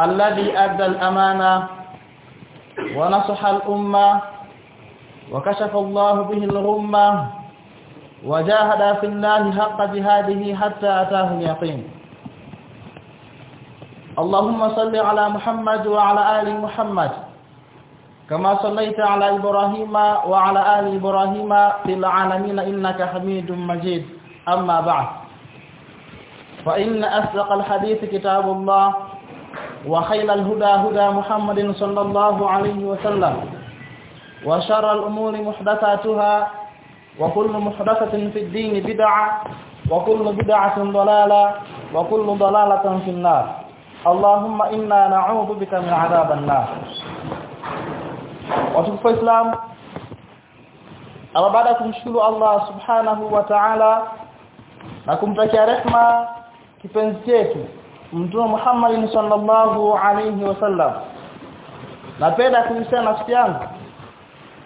الذي أدى الأمانة ونصح الأمة وكشف الله به الغمة وجاهد في الله حق جهاده حتى أتاه اليقين. اللهم صل على محمد وعلى آل محمد كما صليت على إبراهيم وعلى آل إبراهيم في العالمين إنك حميد مجيد. أما بعد فإن أصدق الحديث كتاب الله وخير الهدى هدى محمد صلى الله عليه وسلم وشر الأمور محدثاتها وكل محدثة في الدين بدعة وكل بدعة ضلالة وكل ضلالة في النار. اللهم إنا نعوذ بك من عذاب النار. Islam ama baada kumshukuru Allah subhanahu wa ta'ala na kumtakia rehma Mtume Muhammad sallallahu alayhi wasallam napenda kuhusiana nafsi yangu.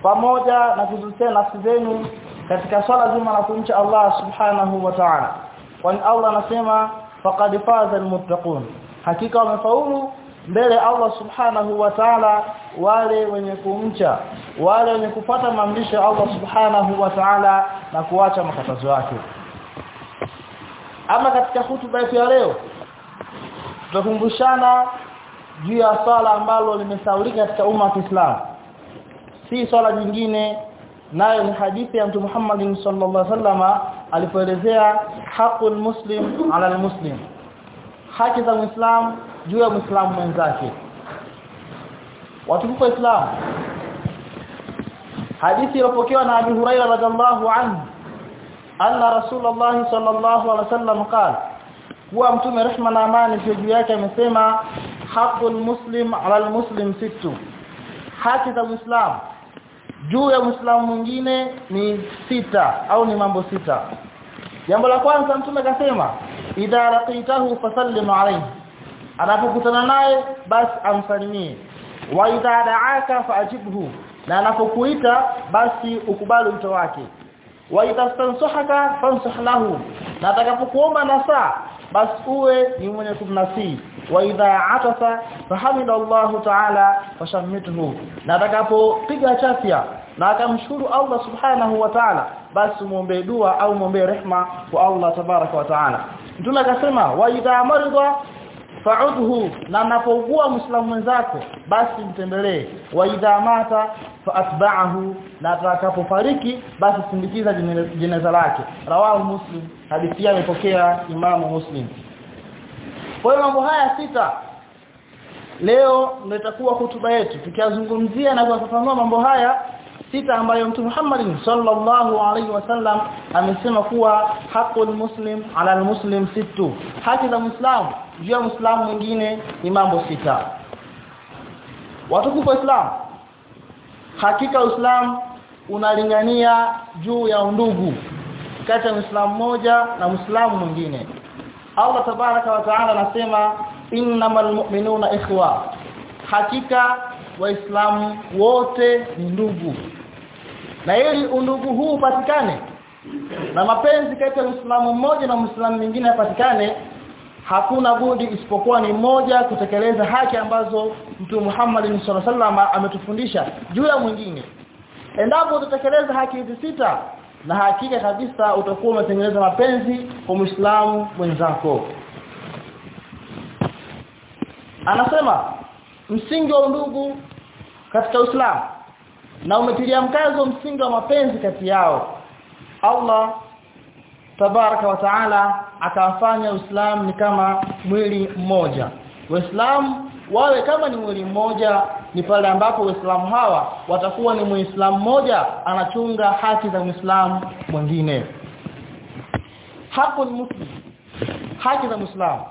Pamoja na kuhusiana nafsi zenu katika swala zima la kumcha Allah subhanahu wa ta'ala. Kwani Allah anasema faqad faza almuttaqun. Hakika wamefaulu mbele Allah subhanahu wa ta'ala wale wenye kumcha wale wenye kufuata maamrisho ya Allah subhanahu wa ta'ala na kuacha makatazo yake. Ama katika hutuba yetu ya leo tutakumbushana juu ya swala ambalo limesaulika katika umma wa Kiislamu. Si swala jingine nayo ni hadithi ya Mtume Muhammad sallallahu alaihi wasallam alipoelezea haqul muslim ala almuslim. Haki za muislam juu ya muislamu mwenzake. Watukufu wa Islam. Hadithi iliyopokewa na Abu Hurairah radhiallahu anhu anna Rasulullah sallallahu alaihi wasallam qala kuwa mtume rehma na amani juu yake amesema haqqul muslim ala almuslim sittu. Haki za muislam juu ya muislamu mwingine ni sita au ni mambo sita. Jambo la kwanza mtume akasema idha laqitahu fasallim alayhi. Anapokutana naye basi amsalimie. Wa idha da'aka fa'jibhu na anapokuita basi ukubali wito wake. Wa idha stansahaka fansah lahu. Na atakapokuomba nasaa basi uwe ni mwenye kumnasii. Wa idha atasa fahamida Allah ta'ala fashamituhu na atakapopiga chafya na akamshukuru Allah subhanahu wa ta'ala basi muombe dua au muombe rehma kwa Allah tabaraka wa ta'ala. Mtume akasema wa idha marida fa'udhu na anapougua muislamu mwenzako basi mtembelee. Wa idha mata faatba'ahu na atakapofariki basi sindikiza jeneza lake. Rawahu muslim hadithi amepokea imamu muslim. Kwa hiyo mambo haya sita leo ndio itakuwa hutuba yetu. Tukiazungumzia na kufafanua mambo haya sita ambayo Mtume Muhammad sallallahu alaihi wasallam amesema kuwa haqqul muslim ala almuslim sittu. Haki za muislamu juu ya muislamu mwingine ni mambo sita. Watukufu islam hakika uislamu unalingania juu ya undugu kati ya muislamu mmoja na muislamu mwingine. Allah tabaraka wa taala anasema innamal mu'minuna ikhwa. Hakika waislamu wote ni ndugu na ili undugu huu upatikane na mapenzi kati ya Muislamu mmoja na Muislamu mwingine yapatikane hakuna budi isipokuwa ni moja kutekeleza haki ambazo Mtume Muhammad sallallahu alaihi wasallam ametufundisha juu ya mwingine. Endapo utatekeleza haki hizi sita na hakika kabisa utakuwa umetengeneza mapenzi kwa Muislamu mwenzako. Anasema msingi wa undugu katika Uislamu na umetilia mkazo msingi wa mapenzi kati yao. Allah tabaraka wa taala akawafanya Uislamu ni kama mwili mmoja. Waislamu wawe kama ni mwili mmoja ni pale ambapo Waislamu hawa watakuwa ni Muislamu mmoja anachunga haki za Muislamu mwingine. Hapo ni muslim haki za Muislamu.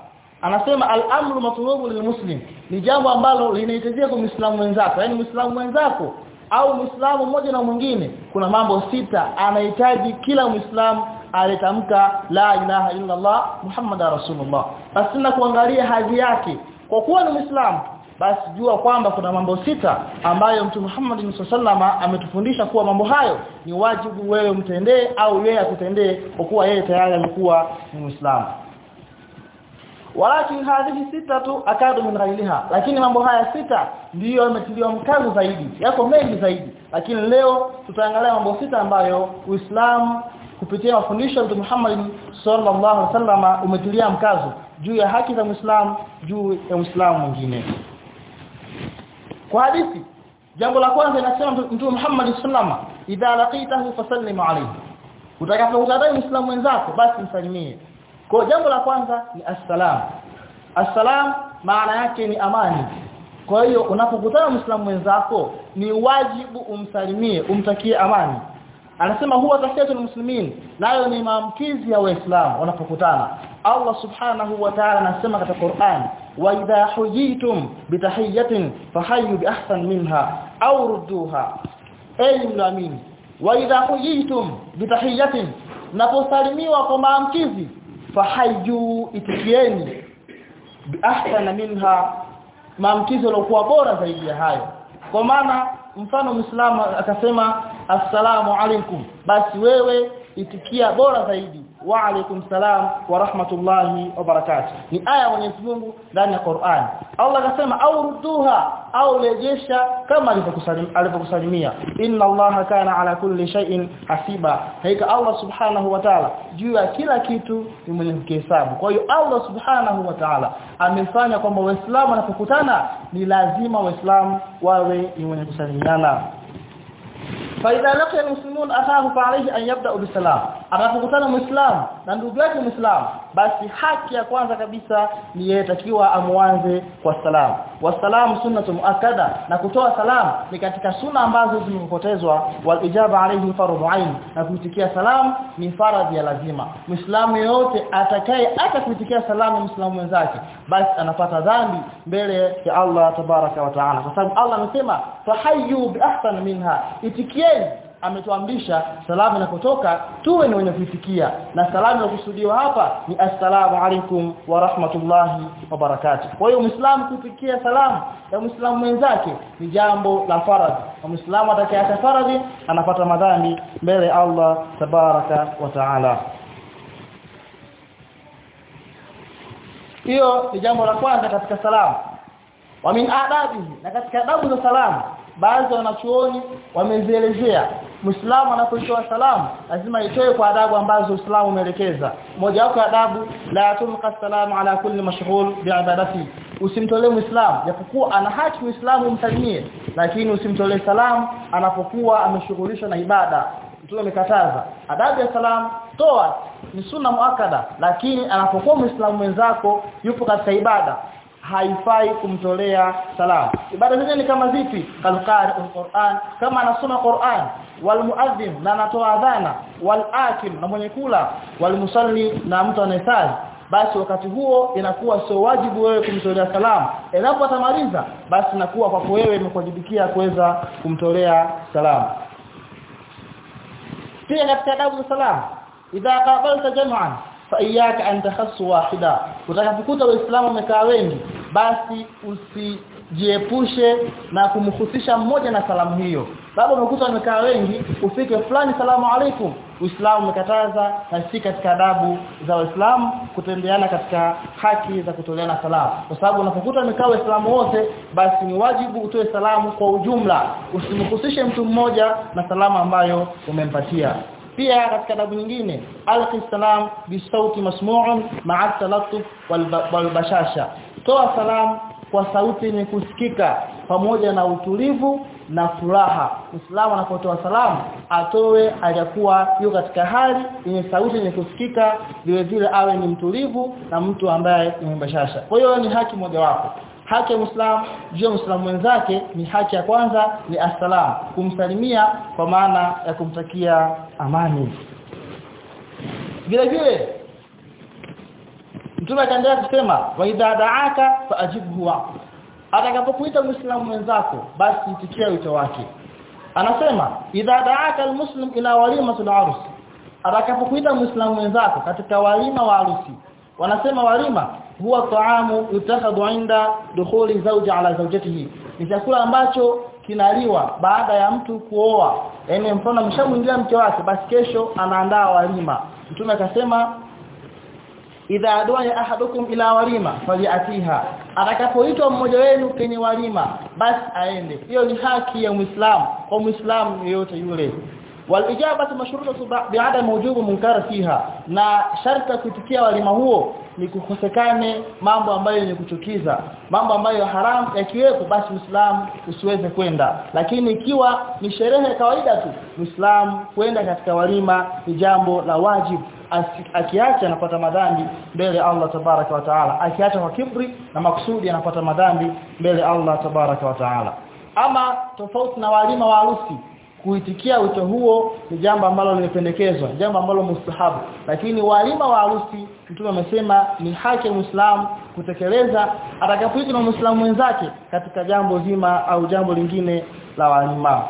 Anasema al-amru matlubu lilmuslim. Ni jambo ambalo linahitajika kwa muislamu mwenzako yani muislamu mwenzako au muislamu mmoja na mwingine kuna mambo sita anahitaji kila muislamu aletamka la ilaha illa Allah muhammadar rasulullah. Basi na kuangalia hadhi yake. Kwa kuwa ni muislamu basi jua kwamba kuna mambo sita ambayo mtu Muhammad sallallahu ametufundisha kuwa mambo hayo ni wajibu wewe mtendee au yeye akutendee kwa kuwa yeye tayari alikuwa ni Muislamu walakin hadhihi sitatu akadu min ghairiha. Lakini mambo haya sita ndiyo yametiliwa mkazo zaidi. Yako mengi zaidi. Lakini leo tutaangalia mambo sita ambayo Uislamu kupitia mafundisho ya Mtume Muhammad sallallahu alaihi wasallam umetilia mkazo. Juu ya haki za Muislamu juu ya Muislamu mwingine. Kwa hadithi jambo la kwanza inasema Mtume Muhammad sallama idha laqitahu fasallim alayhi. Utakapokutana na Muislamu wenzako basi msalimie kwa jambo la kwanza ni assalam. Assalam maana yake ni amani. Kwa hiyo unapokutana Muislamu mwenzako ni wajibu umsalimie umtakie amani. Anasema huwa tahiyatul muslimin nayo ni maamkizi ya waislamu wanapokutana. Allah subhanahu wa ta'ala anasema katika Qur'an wa idha hujitum bitahiyatin fahayyu bi ahsan minha aw rudduha. Ay mlamin wa idha hujitum bitahiyatin naposalimiwa kwa maamkizi fahayyu itikieni. Bi na minha maamkizo yaliokuwa bora zaidi ya hayo. Kwa maana mfano muislamu akasema assalamu alaikum basi wewe itikia bora zaidi wa alaykum salam wa rahmatullahi wa barakatuh. Ni aya Mwenyezi Mungu ndani ya Qur'an. Allah akasema au rudduha au lejesha kama alivyokusalimia. Inna Allaha kana ala kulli shay'in hasiba. Haika Allah subhanahu wa ta'ala juu ya kila kitu ni mwenye kuhesabu kwa hiyo Allah subhanahu wa ta'ala amefanya kwamba waislamu wanapokutana ni lazima waislamu wawe ni wenye kusalimiana faida laqa almuslimun akahu fa alayhi an yabdau bisalam anapokutana muislamu na ndugu yake muislamu basi haki ya kwanza kabisa ni yeye takiwa amuanze kwa salamu wasalamu sunnatu muakkada na kutoa salam ni katika sunna ambazo zimepotezwa. Wal ijaba alayhi fardhu ain na kuitikia salam ni faradhi ya lazima. Muislamu yeyote atakaye hata kuitikia salamu muislamu wenzake basi anapata dhambi mbele ya Allah tabaraka wa taala. Kwa sababu Allah amesema fahayyu bi ahsan minha. Itikieni ametuamrisha salamu inapotoka tuwe ni wenye kuitikia. Na salamu inakusudiwa hapa ni assalamu alaikum wa rahmatullahi wa barakatuh. Kwa hiyo muislamu kuitikia salamu ya muislamu mwenzake ni jambo la faradhi. Na muislamu atakayeacha faradhi anapata madhambi mbele Allah tabaraka wa taala hiyo ni jambo la kwanza katika salamu wa min adabihi na katika adabu za salamu baadhi ya wanachuoni wamezielezea Muislamu anapoitoa salamu lazima itoe kwa adabu ambazo Uislamu umeelekeza. Moja wapo adabu la tumqa salamu ala kulli mashghul biibadati. Usimtolee Muislamu japokuwa ana haki Muislamu umsalimie lakini usimtolee salamu anapokuwa ameshughulishwa na ibada. Mtume amekataza. Adabu ya salamu toa ni sunna muakada lakini anapokuwa Muislamu mwenzako yupo katika ibada haifai kumtolea salamu. Ibada zenyewe ni kama zipi? Kalqari alquran. Kama anasoma Qur'an wal muadhdhin na anatoa adhana wal akim na mwenye kula walmusalli na mtu anayesali basi wakati huo inakuwa sio wajibu wewe kumtolea salamu. Endapo atamaliza basi inakuwa kwako wewe imekuwajibikia kuweza kumtolea salamu. Pia katika adabu za salamu idha qabalta jam'an fa iyyaka an takhassu wahida. Utakapokuta waislamu wamekaa wengi basi usijiepushe na kumhusisha mmoja na salamu hiyo. Baba umekuta wamekaa wengi ufike fulani salamu alaikum Uislamu umekataza na si katika adabu za Waislamu kutembeana katika haki za kutoleana salamu. Kwa sababu unapokuta wamekaa Waislamu wote basi ni wajibu utoe salamu kwa ujumla. Usimhusishe mtu mmoja na salamu ambayo umempatia pia katika adabu nyingine alqi salam bisauti masmu'un ma'a talattuf wal bashasha. Toa salam kwa sauti yenye kusikika pamoja na utulivu na furaha. Muislamu anapotoa salamu atoe aliyakuwa yuko katika hali yenye sauti yenye kusikika vile vile awe ni mtulivu na mtu ambaye ni mbashasha kwa hiyo ni haki moja wapo haki ya Muislamu juu ya Muislamu mwenzake ni haki ya kwanza ni assalam kumsalimia kwa maana ya kumtakia amani. Vile vile mtume akaendelea kusema wa idha da'aka faajibhu atakapokuita muislamu mwenzako basi itikia wito wake. Anasema idha da'aka almuslim ila walimatul arus. Atakapokuita muislamu mwenzako katika walima wa harusi wanasema walima huwa taamu yutakhadhu inda dukhuli zawji ala zawjatihi. Ni chakula ambacho kinaliwa baada ya mtu kuoa. Yani mfano mshamuingia mke wake basi kesho anaandaa walima. Mtume akasema idha adwa ahadukum ila walima faliatiha atakapoitwa mmoja wenu kwenye walima basi aende. Hiyo ni haki ya muislamu kwa muislamu yeyote yule. Walijabatu mashrutatu bi'adam wujubu munkara fiha. Na sharta kutikia walima huo ni kukosekane mambo ambayo ni kuchukiza mambo ambayo haramu yakiwepo basi muislamu usiweze kwenda. Lakini ikiwa ni sherehe kawaida tu muislamu kwenda katika walima ni jambo la wajibu. Akiacha anapata madhambi mbele Allah tabaraka wa taala. Akiacha kwa kibri na makusudi anapata madhambi mbele Allah tabaraka wa taala. Ama tofauti na walima wa harusi kuitikia wito huo ni jambo ambalo limependekezwa jambo ambalo mustahabu. Lakini walima wa harusi mtume amesema ni haki ya Muislamu kutekeleza atakapoitwa na Muislamu mwenzake katika jambo zima au jambo lingine la walima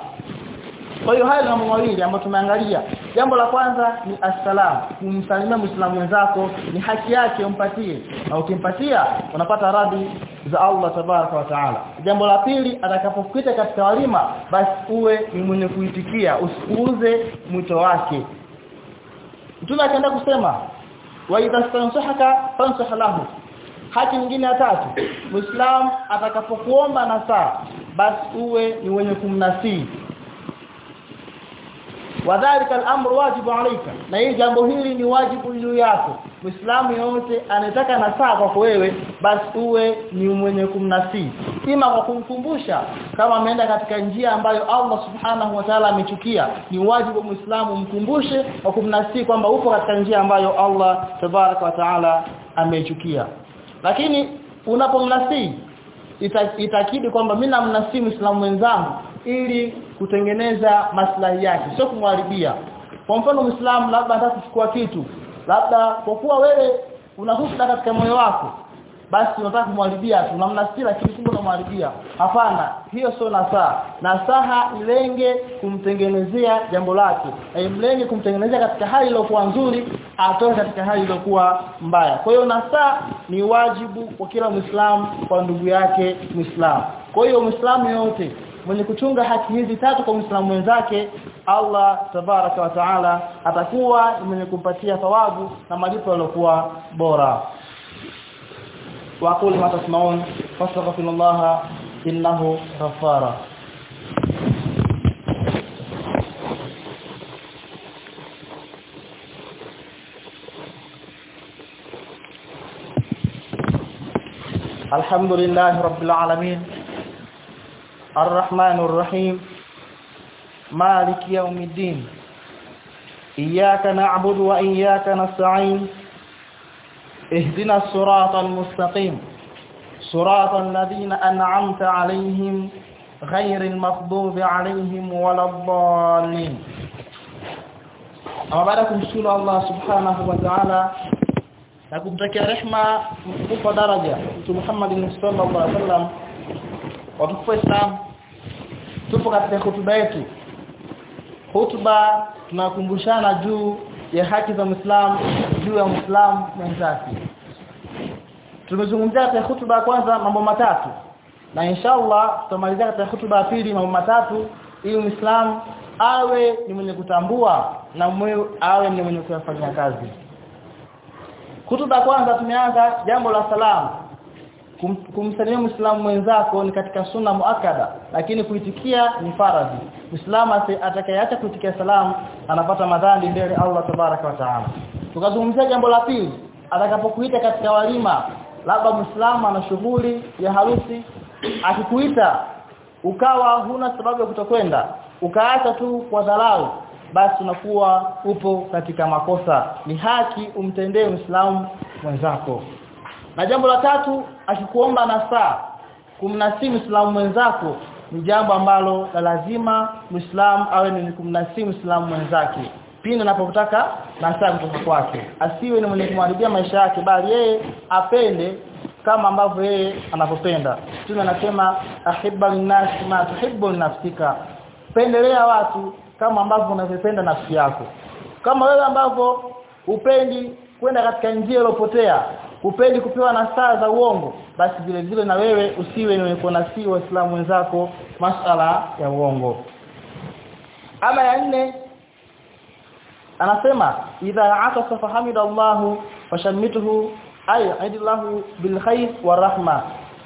kwa hiyo haya ni mawili ambayo tumeangalia. Jambo la kwanza ni assalam kumsalimia muislamu mwenzako ni haki yake umpatie. Na ukimpatia unapata radhi za Allah tabaraka wa taala. Jambo la pili atakapokuita katika walima basi uwe ni mwenye kuitikia usipuuze mwito wake. Mtume akaenda kusema wa idha stansahaka fansah lahu. Haki nyingine ya tatu muislam atakapokuomba nasaha basi uwe ni wenye kumnasii wadhālika al-amru wajibu alayka. Na hii jambo hili ni wajibu juu yako muislamu yote anataka nasaa kwako wewe basi uwe ni mwenye kumnasii ima kwa kumkumbusha kama ameenda katika njia ambayo Allah subhanahu wa ta'ala amechukia ni wajibu muislamu mkumbushe kwa kumnasii kwamba upo katika njia ambayo Allah tabaraka wa ta'ala amechukia. Lakini unapomnasii itakidi kwamba mimi namnasii muislamu mwenzangu ili kutengeneza maslahi yake sio kumharibia. Kwa mfano muislamu labda anataka kuchukua kitu labda kwa kuwa wewe una husda katika moyo wako basi unataka kumharibia tu unamnasii lakini kumbe unamharibia hapana hiyo sio nasaha. Nasaha ilenge kumtengenezea jambo lake. Imlenge kumtengenezea katika hali iliyokuwa nzuri atoe katika hali iliyokuwa mbaya. Kwa hiyo nasaha ni wajibu kwa kila muislamu kwa ndugu yake muislamu. Kwa hiyo muislamu yote mwenye kuchunga haki hizi tatu kwa muislamu mwenzake Allah tabaraka wa taala atakuwa mwenye kumpatia thawabu na malipo yaliokuwa bora واقول ما تسمعون فاستغفر الله انه غفار الحمد لله رب العالمين الرحمن الرحيم. مالك يوم الدين. إياك نعبد وإياك نستعين. اهدنا الصراط المستقيم. صراط الذين أنعمت عليهم غير المغضوب عليهم ولا الضالين. أما بعدكم سؤال الله سبحانه وتعالى. na kumtakia rehma mtukufu daraja mtu Muhammad sallallahu alaihi wasallam watukufu Islam tupo katika hotuba yetu. Hotuba tunakumbushana juu ya haki za Muislam juu ya Muislam mwenzake tumezungumzia katika hotuba ya kwanza mambo matatu. Na inshallah tutamalizia katika hotuba ya pili mambo matatu ili Muislam awe ni mwenye kutambua na mwe awe ni mwenye kufanya kazi. Kutuba kwanza tumeanza jambo la salamu. Kum, kumsalimia Muislamu mwenzako ni katika sunna muakada lakini kuitikia ni faradhi. Muislamu atakayeacha kuitikia salamu anapata madhambi mbele Allah tabaraka wa taala. Tukazungumzia jambo la pili atakapokuita katika walima labda Muislamu ana shughuli ya harusi akikuita ukawa huna sababu ya kutokwenda ukaacha tu kwa dharau basi unakuwa upo katika makosa ni haki umtendee Muislamu mwenzako na jambo la tatu akikuomba nasaa kumnasii Muislamu mwenzako ni jambo ambalo la lazima Muislamu awe ni kumnasii Muislamu mwenzake. Pindi anapotaka nasaha kutoka kwake. Asiwe ni mwenye kumharibia maisha yake bali yeye apende kama ambavyo yeye anapopenda Mtume anasema ahibba linnas ma tuhibbu nafsika. Pendelea watu kama ambavyo unavyopenda nafsi yako. Kama wewe ambavyo upendi kwenda katika njia iliyopotea upendi kupewa na saa za uongo basi vile vile na wewe usiwe ni kunasi waislamu wenzako masala ya uongo. Ama ya nne anasema idha atasa fahamida Allah fashammituhu ay aidillahu bil khair wa rahma.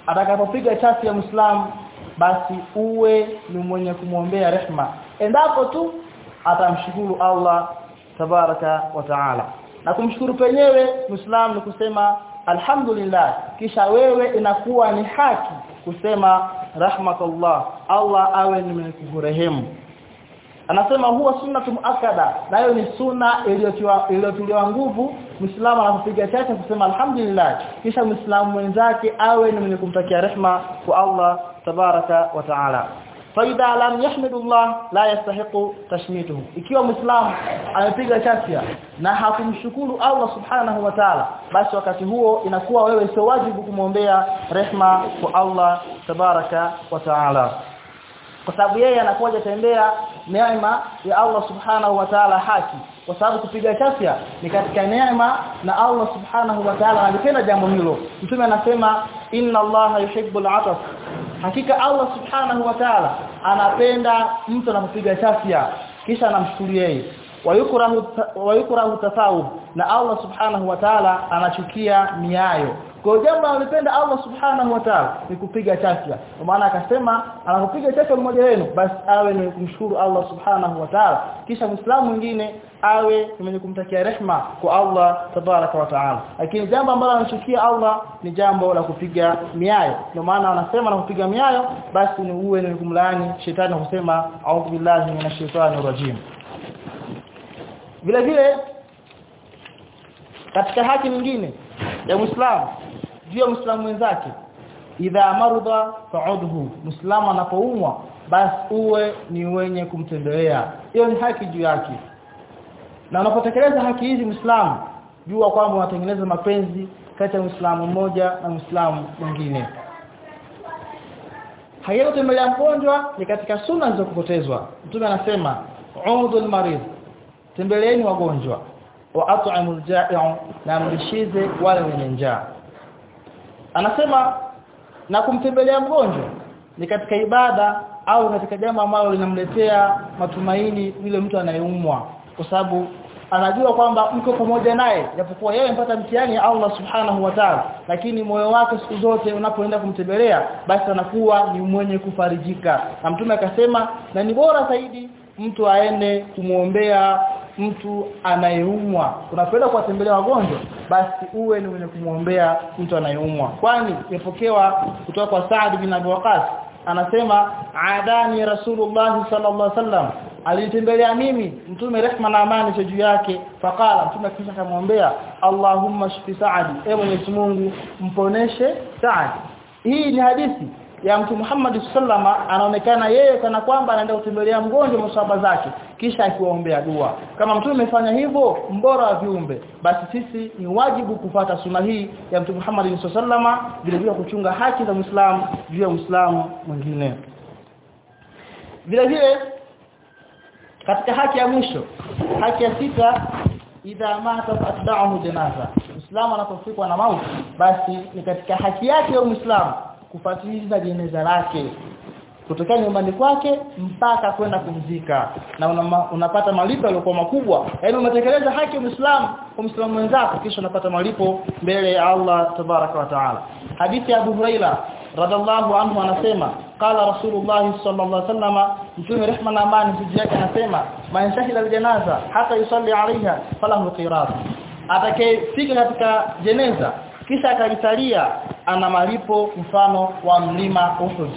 Atakapopiga chasi ya muislamu basi uwe ni mwenye kumwombea rehma. Endapo tu atamshukuru Allah tabaraka wa taala. Na kumshukuru penyewe muislamu ni kusema alhamdulillah. Kisha wewe inakuwa ni haki kusema rahmatullah. Allah awe ni mwenye kurehemu anasema huwa sunna muakkada. Nayo ni sunna iliyotuliwa nguvu muislamu anapopiga chache kusema alhamdulillah. Kisha muislamu mwenzake awe ni mwenye kumtakia rehma kwa Allah tabaraka wa taala faida lam yahmidullah la yastahiqu tashmituhu ikiwa muislamu amepiga chafya na hakumshukuru Allah subhanahu wa ta'ala basi wakati huo inakuwa wewe sio wajibu kumwombea rehma kwa Allah tabaraka wa ta'ala. Kwa sababu yeye anakuwa jatembea neema ya Allah subhanahu wa ta'ala haki. Kwa sababu kupiga chafya ni katika neema na Allah subhanahu wa ta'ala alipenda jambo hilo. Mtume anasema inna Allah yuhibbul ataf hakika Allah subhanahu wa ta'ala anapenda mtu anampiga chafya kisha anamshukuru yeye. Wayukrahu wayukrahu tasawub na Allah subhanahu wa ta'ala anachukia miayo kwa jambo alipenda Allah subhanahu wa ta'ala ni kupiga chafya. Kwa maana akasema anapopiga chafya mmoja wenu basi awe ni kumshukuru Allah subhanahu wa ta'ala. Kisha muislamu mwingine awe mwenye kumtakia rehma kwa Allah tabarak wa ta'ala. Lakini jambo ambalo anachukia Allah ni jambo la kupiga miayo. Ndio maana anasema na kupiga miayo basi ni uwe ni kumlaani shetani kusema a'udhu billahi minash shaitani rajim. Vile vile katika haki nyingine ya Muislamu juu ya Muislamu mwenzake. Idha marudha fa'udhu. Muislamu anapoumwa basi uwe ni wenye kumtembelea. Hiyo ni haki juu yake. Na unapotekeleza haki hizi Muislamu jua kwamba unatengeneza mapenzi kati ya Muislamu mmoja na Muislamu mwingine. Haya kutembelea mgonjwa ni katika sunna zilizopotezwa. Mtume anasema udhul marid. Tembeleeni wagonjwa. Wa at'imul ja'i' na mlishize wale wenye njaa anasema na kumtembelea mgonjwa ni katika ibada au katika jambo ambalo linamletea matumaini yule mtu anayeumwa. Kwa sababu anajua kwamba mko pamoja naye japokuwa yeye mpata mtihani Allah subhanahu wa ta'ala. Lakini moyo wake siku zote unapoenda kumtembelea basi anakuwa ni mwenye kufarijika. Na mtume akasema na ni bora zaidi mtu aende kumuombea mtu anayeumwa. Unapoenda kuwatembelea wagonjwa basi uwe ni mwenye kumwombea mtu anayeumwa. Kwani imepokewa kutoka kwa Saad bin Abi Waqqas anasema adani rasulullah sallallahu alaihi wasallam. Alinitembelea mimi mtume rehma na amani juu yake. Faqala mtume kisha akamwombea Allahumma shfi saadi e Mwenyezi Mungu mponeshe saadi. Hii ni hadithi ya mtu Muhammad sallama anaonekana yeye kana kwamba anaenda kutembelea mgonjwa msaba zake kisha akiwaombea dua. Kama mtume amefanya hivyo mbora wa viumbe basi sisi ni wajibu kufata suna hii ya mtu Muhammad sallama vile vile kuchunga haki za Muislamu juu ya Muislamu mwingine. Vile vile katika haki ya mwisho haki ya sita idha mata atba'ahu janaza. Muislamu anapofikwa na mauti basi ni katika haki yake ya Muislamu kufuatilia jeneza lake. Kutokea nyumbani kwake mpaka kwenda kumzika. Na unama, unapata malipo yaliokuwa makubwa. Yaani umetekeleza haki ya Muislamu kwa Muislamu mwenzako kisha unapata malipo mbele ya Allah tabaraka wa taala. Hadithi ya Abu Huraira radhiallahu anhu anasema qala rasulullah sallallahu alaihi wasallam mtume rehma na amani yake anasema man shahida aljanaza hata yusalli alaiha falahu qirat atakayefika katika jeneza kisha akalisalia ana malipo mfano wa mlima Uhud.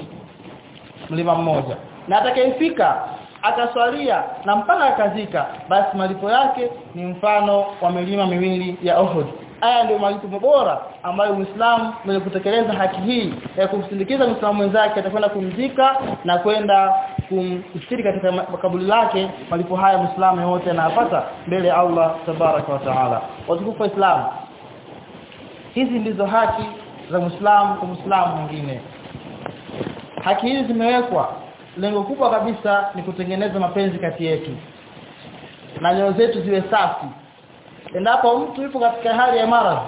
Mlima mmoja. Na atakayefika akaswalia na mpaka akazika basi malipo yake ni mfano wa milima miwili ya Uhud. Haya ndio malipo bora ambayo Muislamu mwenye kutekeleza haki hii ya kumsindikiza Muislamu mwenzake atakwenda kumzika na kwenda kumstiri katika kaburi lake malipo haya Muislamu yote anapata mbele ya Allah tabaraka wa taala. Watukufu wa Islam hizi ndizo haki za Muislamu kwa Muislamu mwingine. Haki hizi zimewekwa. Lengo kubwa kabisa ni kutengeneza mapenzi kati yetu. Na nyoyo zetu ziwe safi. Endapo mtu yupo katika hali ya maradhi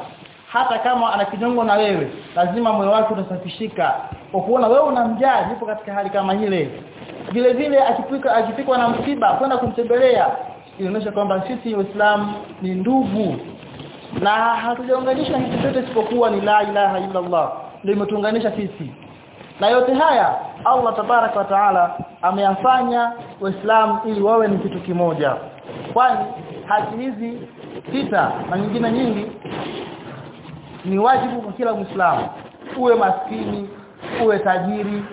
hata kama ana kinyongo na wewe lazima moyo wake utasafishika kwa kuona wewe unamjali yupo katika hali kama ile. Vile vile akipika akipikwa na msiba kwenda kumtembelea inaonyesha kwamba sisi waislamu ni ndugu na hatujaunganisha kitu chochote isipokuwa ni la ilaha illa Allah ndio imetuunganisha sisi. Na yote haya Allah tabaraka wa taala ameyafanya waislamu ili wawe ni kitu kimoja. Kwani haki hizi sita na nyingine nyingi ni wajibu kwa kila muislamu. Uwe maskini uwe tajiri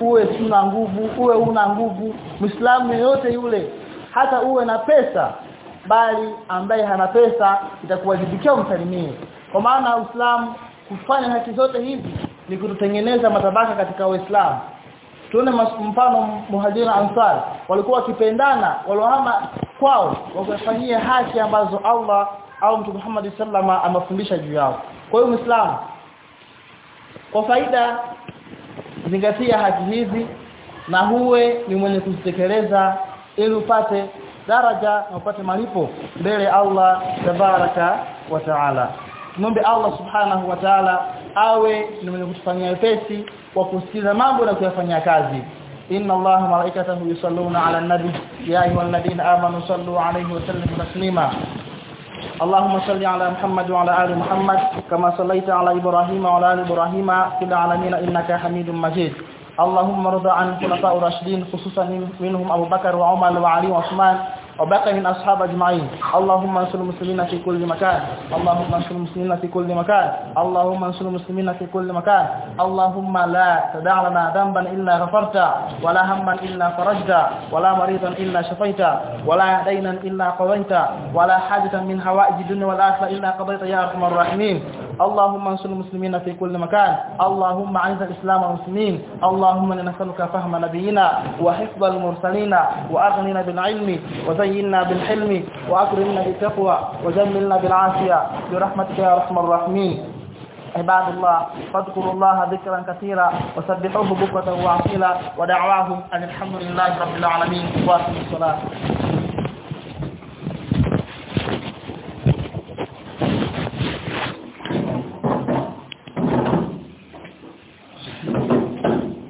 uwe sina nguvu uwe una nguvu. Muislamu yeyote yule hata uwe na pesa bali ambaye hana pesa itakuwajibikia umsalimie kwa maana uislamu kufanya haki zote hizi ni kututengeneza matabaka katika uislamu. Tuone mfano muhajira ansar walikuwa wakipendana waliohama kwao wakafanyia haki ambazo Allah au Mtume Muhammad sallama amefundisha juu yao. Kwa hiyo muislamu kwa faida zingatia haki hizi na huwe ni mwenye kuzitekeleza ili upate daraja na upate malipo mbele Allah tabaraka wa taala muombe Allah subhanahu wa ta'ala awe ni mwenye kutufanyia wepesi kwa kusikiza mambo na kuyafanyia kazi inna allaha malaikatahu yusalluna ala nabi ya ayyuhalladhina amanu sallu alayhi wa sallimu taslima اللهم صل على محمد وعلى ال محمد كما صليت على ابراهيم وعلى ال ابراهيم في العالمين انك حميد مجيد اللهم ارض عن الخلفاء الراشدين خصوصا منهم ابو بكر وعمر وعلي وعثمان وبقي من أصحاب أجمعين اللهم انصر المسلمين في كل مكان اللهم انصر المسلمين في كل مكان اللهم انصر المسلمين في كل مكان اللهم لا تدع لنا ذنبا إلا غفرت ولا هما إلا فرجت ولا مريضا إلا شفيت ولا دينا إلا قضيت ولا حاجة من حوائج الدنيا والآخرة إلا قضيت يا أرحم الراحمين اللهم انصر المسلمين في كل مكان. اللهم أعز الإسلام والمسلمين. اللهم إنا نسألك فهم نبينا وحفظ المرسلين وأغننا بالعلم وزينا بالحلم وأكرمنا بالتقوى وجملنا بالعافية. برحمتك يا أرحم الراحمين. عباد الله فاذكروا الله ذكرا كثيرا وسبحوه بكرة وعصيلا ودعواهم أن الحمد لله رب العالمين. وأقم الصلاة.